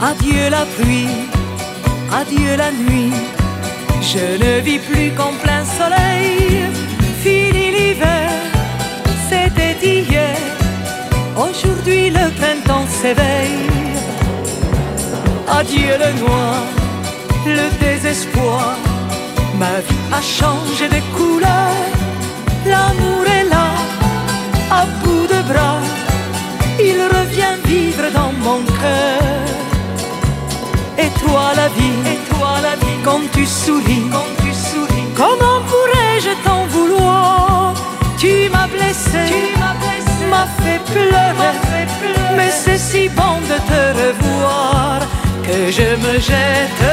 Adieu la pluie, adieu la nuit. Je ne vis plus qu'en plein soleil. Fini l'hiver, c'était hier. Aujourd'hui le printemps s'éveille. Adieu le noir, le désespoir. Ma vie a changé de couleur. La vie, et toi la vie, quand tu souris, quand tu souris, comment pourrais-je t'en vouloir? Tu m'as blessé, tu m'as blessé, m'as fait pleurer, fait pleurer. mais c'est si bon de te revoir que je me jette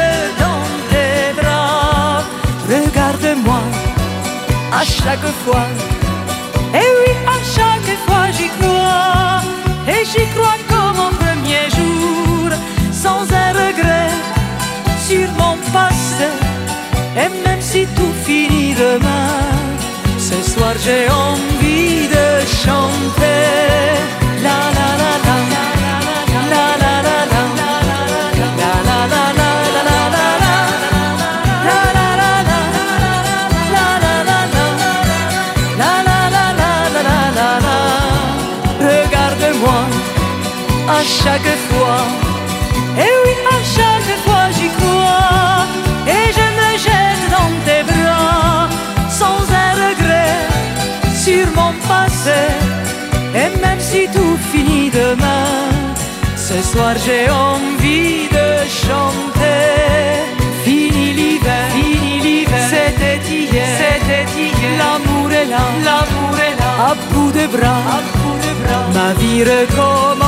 dans tes bras. Regarde-moi à chaque fois, et oui à chaque fois j'y crois, et j'y crois sur mon passé. Et même si tout finit demain, ce soir j'ai envie de chanter. La la la la la la la la la la la la la Regarde-moi à chaque fois Et même si tout finit demain, ce soir j'ai envie de chanter. Fini l'hiver, fini l'hiver, c'était hier, c'était hier. L'amour est là, l'amour est là, à bout de bras, à bout de bras. Ma vie recommence